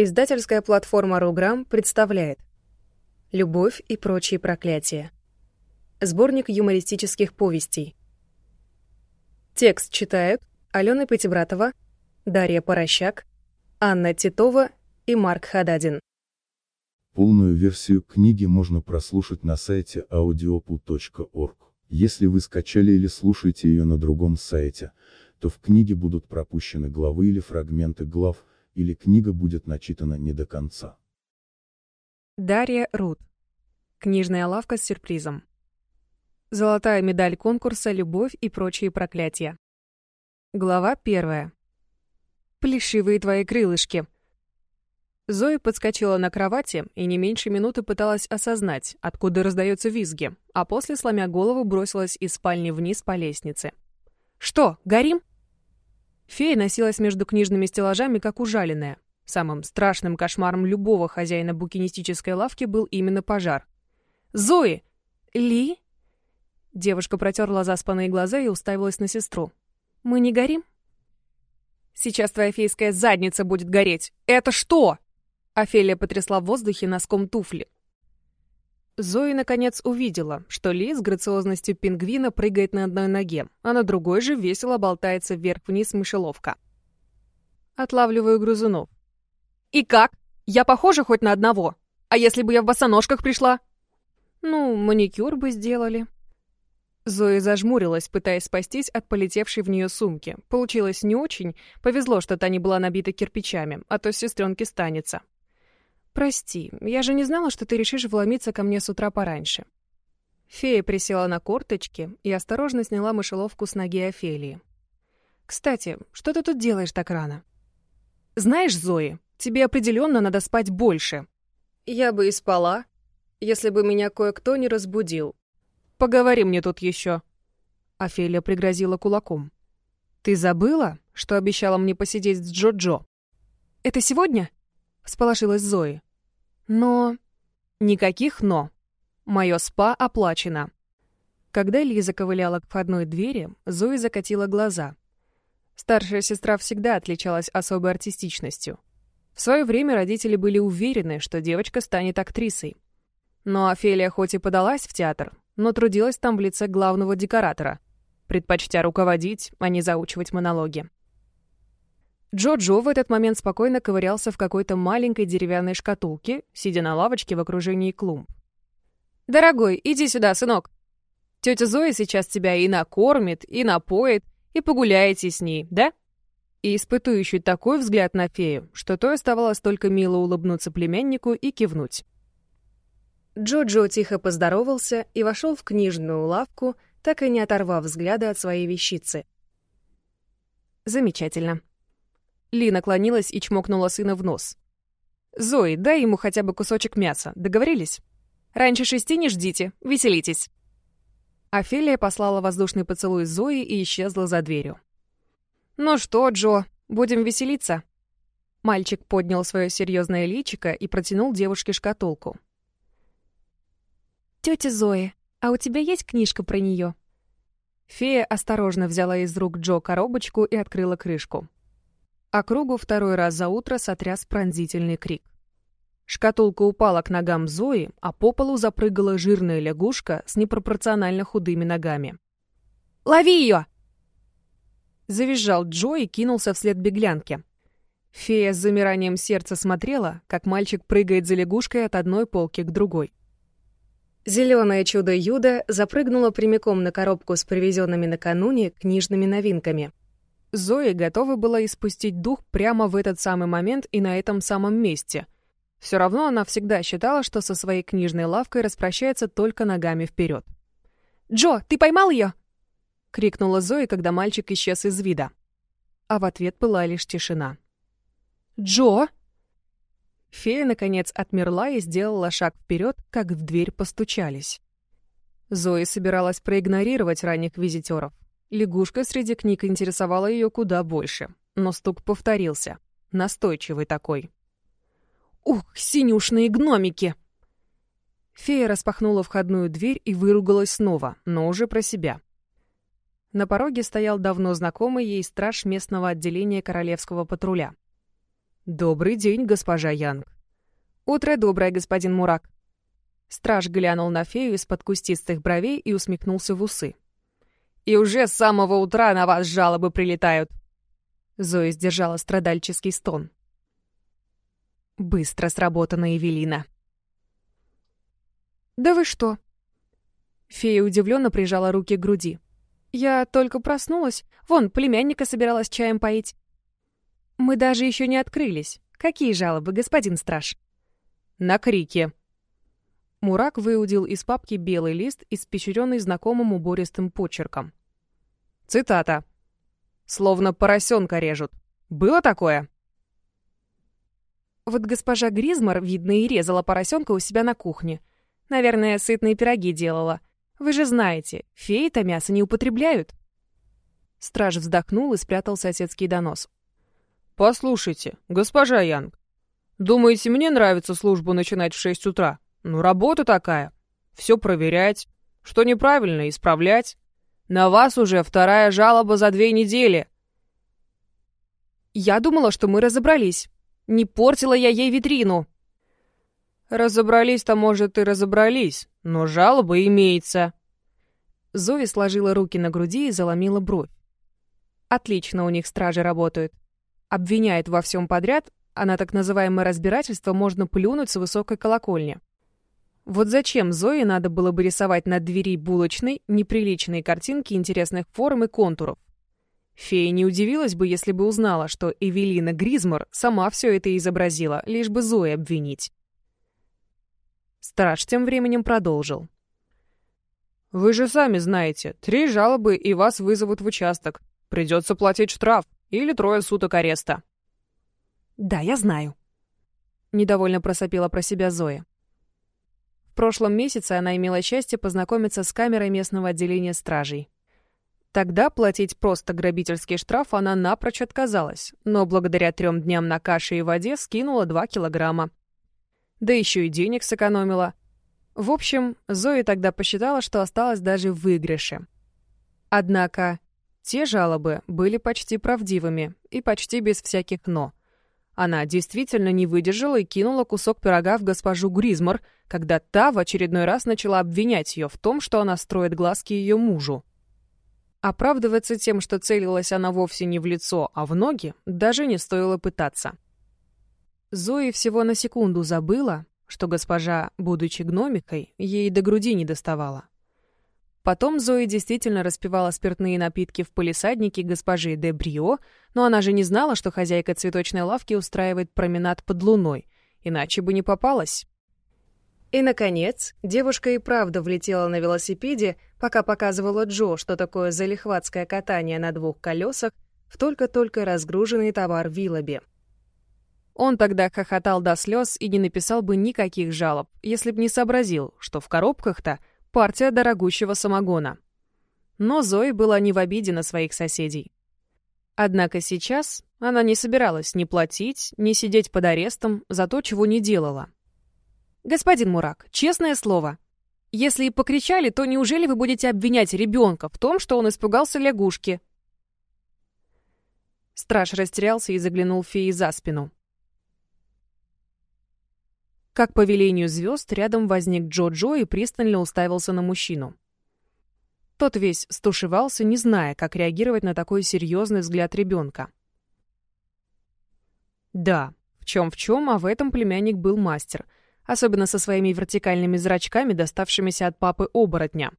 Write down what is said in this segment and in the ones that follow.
Издательская платформа «Руграм» представляет «Любовь и прочие проклятия». Сборник юмористических повестей. Текст читают Алена Пятибратова, Дарья Порощак, Анна Титова и Марк Хададин. Полную версию книги можно прослушать на сайте audiopu.org. Если вы скачали или слушаете ее на другом сайте, то в книге будут пропущены главы или фрагменты глав, или книга будет начитана не до конца. Дарья Рут. Книжная лавка с сюрпризом. Золотая медаль конкурса «Любовь и прочие проклятия». Глава первая. Плешивые твои крылышки. Зоя подскочила на кровати и не меньше минуты пыталась осознать, откуда раздаются визги, а после, сломя голову, бросилась из спальни вниз по лестнице. «Что, горим?» Фея носилась между книжными стеллажами, как ужаленная. Самым страшным кошмаром любого хозяина букинистической лавки был именно пожар. «Зои! Ли?» Девушка протерла заспанные глаза и уставилась на сестру. «Мы не горим?» «Сейчас твоя фейская задница будет гореть! Это что?» Офелия потрясла в воздухе носком туфли. Зои, наконец, увидела, что Ли с грациозностью пингвина прыгает на одной ноге, а на другой же весело болтается вверх-вниз мышеловка. Отлавливаю грызунов. «И как? Я похожа хоть на одного? А если бы я в босоножках пришла?» «Ну, маникюр бы сделали». Зоя зажмурилась, пытаясь спастись от полетевшей в нее сумки. Получилось не очень. Повезло, что та не была набита кирпичами, а то сестренке станется. «Прости, я же не знала, что ты решишь вломиться ко мне с утра пораньше». Фея присела на корточки и осторожно сняла мышеловку с ноги Офелии. «Кстати, что ты тут делаешь так рано?» «Знаешь, Зои, тебе определенно надо спать больше». «Я бы и спала, если бы меня кое-кто не разбудил». «Поговори мне тут еще». Офелия пригрозила кулаком. «Ты забыла, что обещала мне посидеть с Джо-Джо?» «Это сегодня?» — всполошилась Зои. Но... Никаких «но». Мое спа оплачено. Когда Лиза ковыляла к входной двери, Зои закатила глаза. Старшая сестра всегда отличалась особой артистичностью. В свое время родители были уверены, что девочка станет актрисой. Но Офелия хоть и подалась в театр, но трудилась там в лице главного декоратора, предпочтя руководить, а не заучивать монологи. Джо-Джо в этот момент спокойно ковырялся в какой-то маленькой деревянной шкатулке, сидя на лавочке в окружении клумб. «Дорогой, иди сюда, сынок. Тетя Зоя сейчас тебя и накормит, и напоит, и погуляете с ней, да?» И испытующий такой взгляд на фею, что то оставалось только мило улыбнуться племяннику и кивнуть. Джо-Джо тихо поздоровался и вошел в книжную лавку, так и не оторвав взгляда от своей вещицы. «Замечательно», ли наклонилась и чмокнула сына в нос. «Зои, дай ему хотя бы кусочек мяса. Договорились? Раньше шести не ждите. Веселитесь». Офелия послала воздушный поцелуй Зои и исчезла за дверью. «Ну что, Джо, будем веселиться?» Мальчик поднял свое серьезное личико и протянул девушке шкатулку. «Тетя Зои, а у тебя есть книжка про нее?» Фея осторожно взяла из рук Джо коробочку и открыла крышку. Округу второй раз за утро сотряс пронзительный крик. Шкатулка упала к ногам Зои, а по полу запрыгала жирная лягушка с непропорционально худыми ногами. «Лови ее!» Завизжал Джо и кинулся вслед беглянке. Фея с замиранием сердца смотрела, как мальчик прыгает за лягушкой от одной полки к другой. Зеленое чудо Юда запрыгнуло прямиком на коробку с привезенными накануне книжными новинками. Зоя готова была испустить дух прямо в этот самый момент и на этом самом месте. Все равно она всегда считала, что со своей книжной лавкой распрощается только ногами вперед. «Джо, ты поймал ее?» — крикнула Зоя, когда мальчик исчез из вида. А в ответ была лишь тишина. «Джо!» Фея, наконец, отмерла и сделала шаг вперед, как в дверь постучались. Зоя собиралась проигнорировать ранних визитеров. Лягушка среди книг интересовала ее куда больше, но стук повторился. Настойчивый такой. «Ух, синюшные гномики!» Фея распахнула входную дверь и выругалась снова, но уже про себя. На пороге стоял давно знакомый ей страж местного отделения королевского патруля. «Добрый день, госпожа Янг». «Утро доброе, господин Мурак». Страж глянул на фею из-под кустистых бровей и усмехнулся в усы. «И уже с самого утра на вас жалобы прилетают!» Зоя сдержала страдальческий стон. Быстро сработана Эвелина. «Да вы что?» Фея удивленно прижала руки к груди. «Я только проснулась. Вон, племянника собиралась чаем поить». «Мы даже еще не открылись. Какие жалобы, господин страж?» «На крики». Мурак выудил из папки белый лист, испещренный знакомым убористым почерком. Цитата. «Словно поросенка режут. Было такое?» Вот госпожа Гризмар, видно, и резала поросенка у себя на кухне. Наверное, сытные пироги делала. Вы же знаете, феи-то мясо не употребляют. Страж вздохнул и спрятал соседский донос. «Послушайте, госпожа Янг, думаете, мне нравится службу начинать в шесть утра? Ну, работа такая. Все проверять, что неправильно, исправлять. На вас уже вторая жалоба за две недели». «Я думала, что мы разобрались. Не портила я ей витрину». «Разобрались-то, может, и разобрались, но жалоба имеется». Зоя сложила руки на груди и заломила бровь. Отлично у них стражи работают. Обвиняет во всем подряд, а на так называемое разбирательство можно плюнуть с высокой колокольни. Вот зачем Зое надо было бы рисовать над двери булочной неприличные картинки интересных форм и контуров? Фея не удивилась бы, если бы узнала, что Эвелина Гризмор сама все это изобразила, лишь бы Зои обвинить. Страж тем временем продолжил. «Вы же сами знаете, три жалобы и вас вызовут в участок. Придется платить штраф или трое суток ареста». «Да, я знаю», — недовольно просопила про себя Зоя. Прошлом месяце она имела счастье познакомиться с камерой местного отделения стражей. Тогда платить просто грабительский штраф она напрочь отказалась, но благодаря трем дням на каше и воде скинула два килограмма да еще и денег сэкономила. В общем, Зоя тогда посчитала, что осталась даже в выигрыше. Однако те жалобы были почти правдивыми и почти без всяких «но». Она действительно не выдержала и кинула кусок пирога в госпожу Гризмор, когда та в очередной раз начала обвинять ее в том, что она строит глазки ее мужу. Оправдываться тем, что целилась она вовсе не в лицо, а в ноги, даже не стоило пытаться. Зои всего на секунду забыла, что госпожа, будучи гномикой, ей до груди не доставала. Потом Зои действительно распивала спиртные напитки в полисаднике госпожи де Брио, но она же не знала, что хозяйка цветочной лавки устраивает променад под луной, иначе бы не попалась. И, наконец, девушка и правда влетела на велосипеде, пока показывала Джо, что такое залихватское катание на двух колесах в только-только разгруженный товар Виллоби. Он тогда хохотал до слез и не написал бы никаких жалоб, если б не сообразил, что в коробках-то партия дорогущего самогона. Но Зои была не в обиде на своих соседей. Однако сейчас она не собиралась ни платить, ни сидеть под арестом за то, чего не делала. «Господин Мурак, честное слово, если и покричали, то неужели вы будете обвинять ребенка в том, что он испугался лягушки?» Страж растерялся и заглянул феи за спину. Как по велению звезд, рядом возник Джо-Джо и пристально уставился на мужчину. Тот весь стушевался, не зная, как реагировать на такой серьезный взгляд ребенка. Да, в чем в чем, а в этом племянник был мастер, особенно со своими вертикальными зрачками, доставшимися от папы оборотня.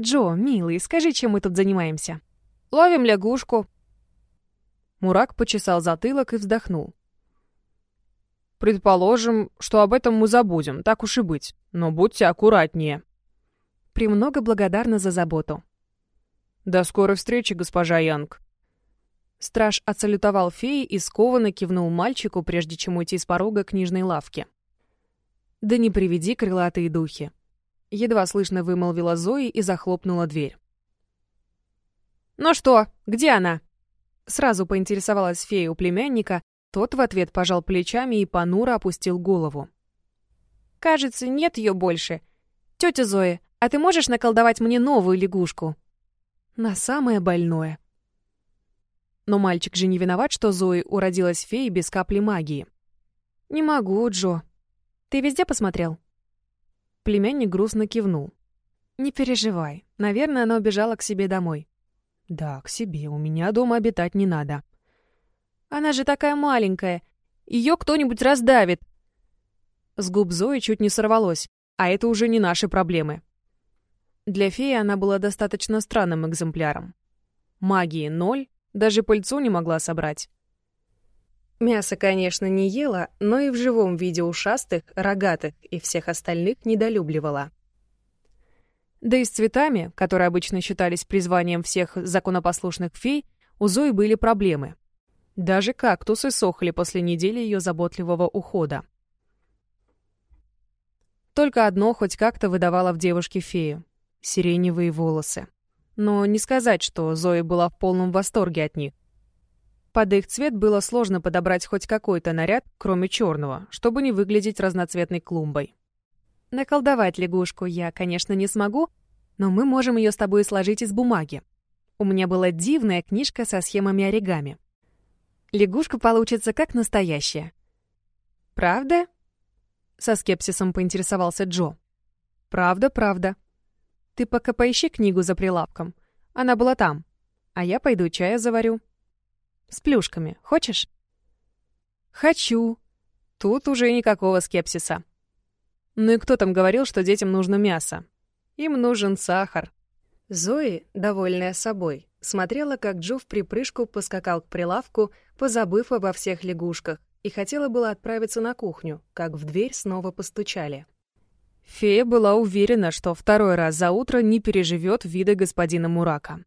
«Джо, милый, скажи, чем мы тут занимаемся?» «Ловим лягушку». Мурак почесал затылок и вздохнул. Предположим, что об этом мы забудем, так уж и быть. Но будьте аккуратнее. Премного благодарна за заботу. До скорой встречи, госпожа Янг. Страж отсалютовал феи и скованно кивнул мальчику, прежде чем уйти с порога книжной лавки. «Да не приведи крылатые духи!» Едва слышно вымолвила Зои и захлопнула дверь. «Ну что, где она?» Сразу поинтересовалась фея у племянника, тот в ответ пожал плечами и понуро опустил голову. «Кажется, нет ее больше. Тетя Зоя, а ты можешь наколдовать мне новую лягушку?» «На самое больное». Но мальчик же не виноват, что Зои уродилась феей без капли магии. «Не могу, Джо. Ты везде посмотрел?» Племянник грустно кивнул. «Не переживай. Наверное, она убежала к себе домой». «Да, к себе. У меня дома обитать не надо». «Она же такая маленькая. Ее кто-нибудь раздавит». С губ Зои чуть не сорвалось. А это уже не наши проблемы. Для феи она была достаточно странным экземпляром. Магии ноль, даже пыльцу не могла собрать. Мясо, конечно, не ела, но и в живом виде ушастых, рогатых и всех остальных недолюбливала. Да и с цветами, которые обычно считались призванием всех законопослушных фей, у Зои были проблемы. Даже кактусы сохли после недели ее заботливого ухода. Только одно хоть как-то выдавало в девушке фею — сиреневые волосы. Но не сказать, что Зоя была в полном восторге от них. Под их цвет было сложно подобрать хоть какой-то наряд, кроме черного, чтобы не выглядеть разноцветной клумбой. Наколдовать лягушку я, конечно, не смогу, но мы можем ее с тобой сложить из бумаги. У меня была дивная книжка со схемами оригами. Лягушка получится как настоящая. «Правда?» — со скепсисом поинтересовался Джо. «Правда, правда. Ты пока поищи книгу за прилавком. Она была там. А я пойду чая заварю». С плюшками. Хочешь?» «Хочу». Тут уже никакого скепсиса. Ну и кто там говорил, что детям нужно мясо? Им нужен сахар. Зои, довольная собой, смотрела, как Джо в припрыжку поскакал к прилавку, позабыв обо всех лягушках, и хотела было отправиться на кухню, как в дверь снова постучали. Фея была уверена, что второй раз за утро не переживет вида господина Мурака.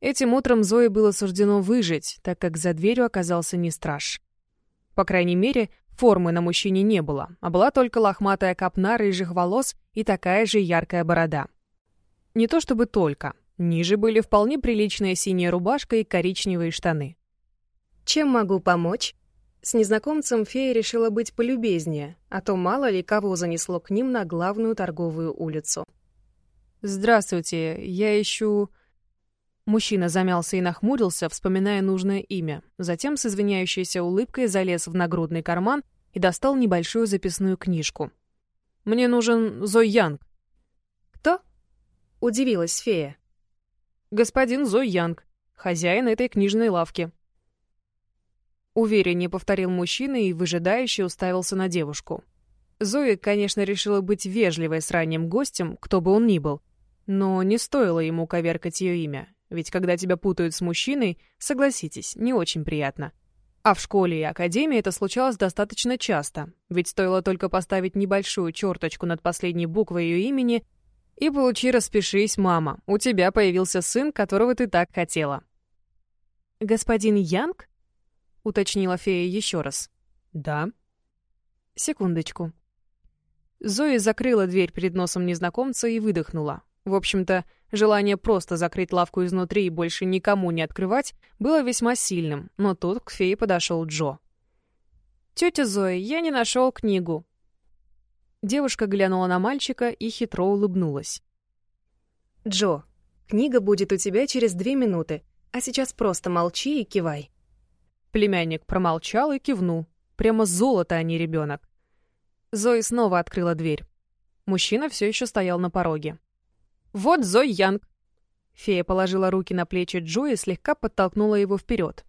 Этим утром Зое было суждено выжить, так как за дверью оказался не страж. По крайней мере, формы на мужчине не было, а была только лохматая копна рыжих волос и такая же яркая борода. Не то чтобы только. Ниже были вполне приличная синяя рубашка и коричневые штаны. «Чем могу помочь?» С незнакомцем фея решила быть полюбезнее, а то мало ли кого занесло к ним на главную торговую улицу. «Здравствуйте, я ищу...» Мужчина замялся и нахмурился, вспоминая нужное имя. Затем с извиняющейся улыбкой залез в нагрудный карман и достал небольшую записную книжку. «Мне нужен Зой Янг». Удивилась фея. «Господин Зой Янг, хозяин этой книжной лавки». Увереннее повторил мужчина и выжидающе уставился на девушку. Зоя, конечно, решила быть вежливой с ранним гостем, кто бы он ни был, но не стоило ему коверкать ее имя, ведь когда тебя путают с мужчиной, согласитесь, не очень приятно. А в школе и академии это случалось достаточно часто, ведь стоило только поставить небольшую черточку над последней буквой ее имени, и получи распишись, мама, у тебя появился сын, которого ты так хотела. «Господин Янг?» — уточнила фея еще раз. «Да». «Секундочку». Зоя закрыла дверь перед носом незнакомца и выдохнула. В общем-то, желание просто закрыть лавку изнутри и больше никому не открывать было весьма сильным, но тут к фее подошел Джо. «Тетя Зоя, я не нашел книгу». Девушка глянула на мальчика и хитро улыбнулась. «Джо, книга будет у тебя через две минуты, а сейчас просто молчи и кивай». Племянник промолчал и кивнул. Прямо золото, а не ребенок. Зои снова открыла дверь. Мужчина все еще стоял на пороге. «Вот Зой Янг!» Фея положила руки на плечи Джо и слегка подтолкнула его вперед.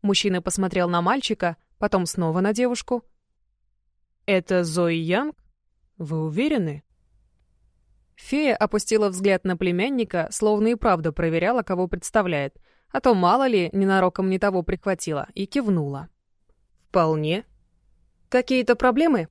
Мужчина посмотрел на мальчика, потом снова на девушку. «Это Зои Янг? Вы уверены?» Фея опустила взгляд на племянника, словно и правда проверяла, кого представляет, а то мало ли ненароком не того прихватила, и кивнула. «Вполне. Какие-то проблемы?»